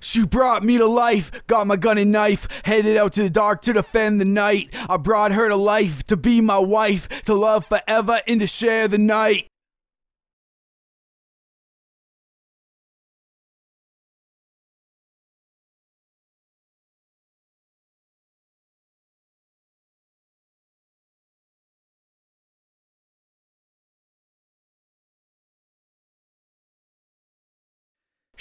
She brought me to life, got my gun and knife, headed out to the dark to defend the night. I brought her to life, to be my wife, to love forever and to share the night.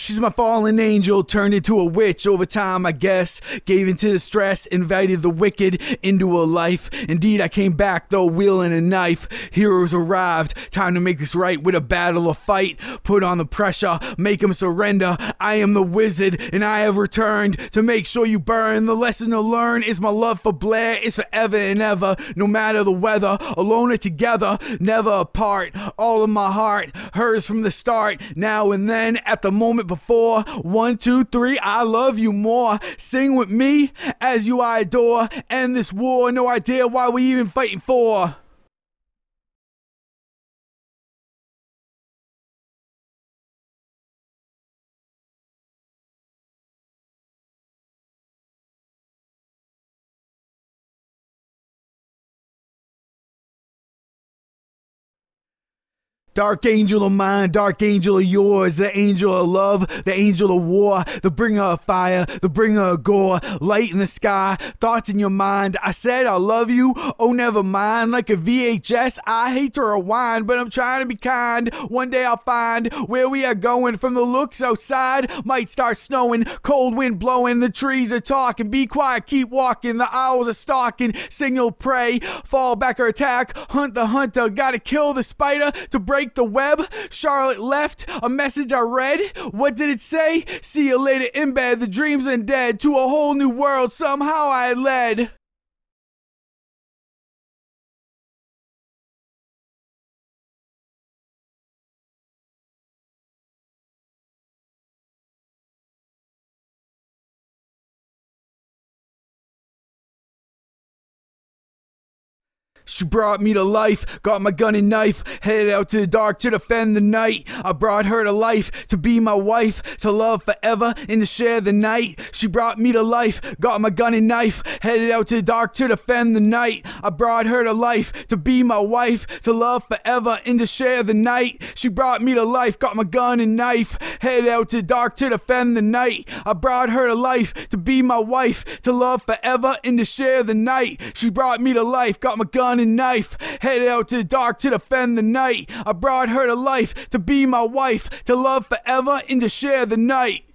She's my fallen angel, turned into a witch over time, I guess. Gave into the stress, invited the wicked into a life. Indeed, I came back, though, wielding a knife. Heroes arrived, time to make this right with a battle, a fight. Put on the pressure, make them surrender. I am the wizard, and I have returned to make sure you burn. The lesson to learn is my love for Blair is forever and ever, no matter the weather. Alone or together, never apart. All of my heart, hers from the start, now and then, at the moment before. One, two, three, I love you more. Sing with me as you I adore. End this war, no idea why we even fighting for. Dark angel of mine, dark angel of yours, the angel of love, the angel of war, the bringer of fire, the bringer of gore, light in the sky, thoughts in your mind. I said I love you, oh never mind. Like a VHS, I hate to rewind, but I'm trying to be kind. One day I'll find where we are going. From the looks outside, might start snowing, cold wind blowing, the trees are talking. Be quiet, keep walking, the owls are stalking, signal prey, fall back or attack, hunt the hunter, gotta kill the spider to break the web. Charlotte left a message I read. What did it say? See you later in bed. The dreams undead to a whole new world. Somehow I led. She brought me to life, got my gun and knife, headed out to the dark to defend the night. I brought her to life, to be my wife, to love forever and to share the night. She brought me to life, got my gun and knife, headed out to the dark to defend the night. I brought her to life, to be my wife, to love forever and to share the night. She brought me to life, got my gun and knife, headed out to the dark to defend the night. I brought her to life, to be my wife, to love forever and to share the night. She brought me to life, got my gun and knife, headed out to the dark to defend the night. I brought her to life, to be my wife, to love forever and to share the night.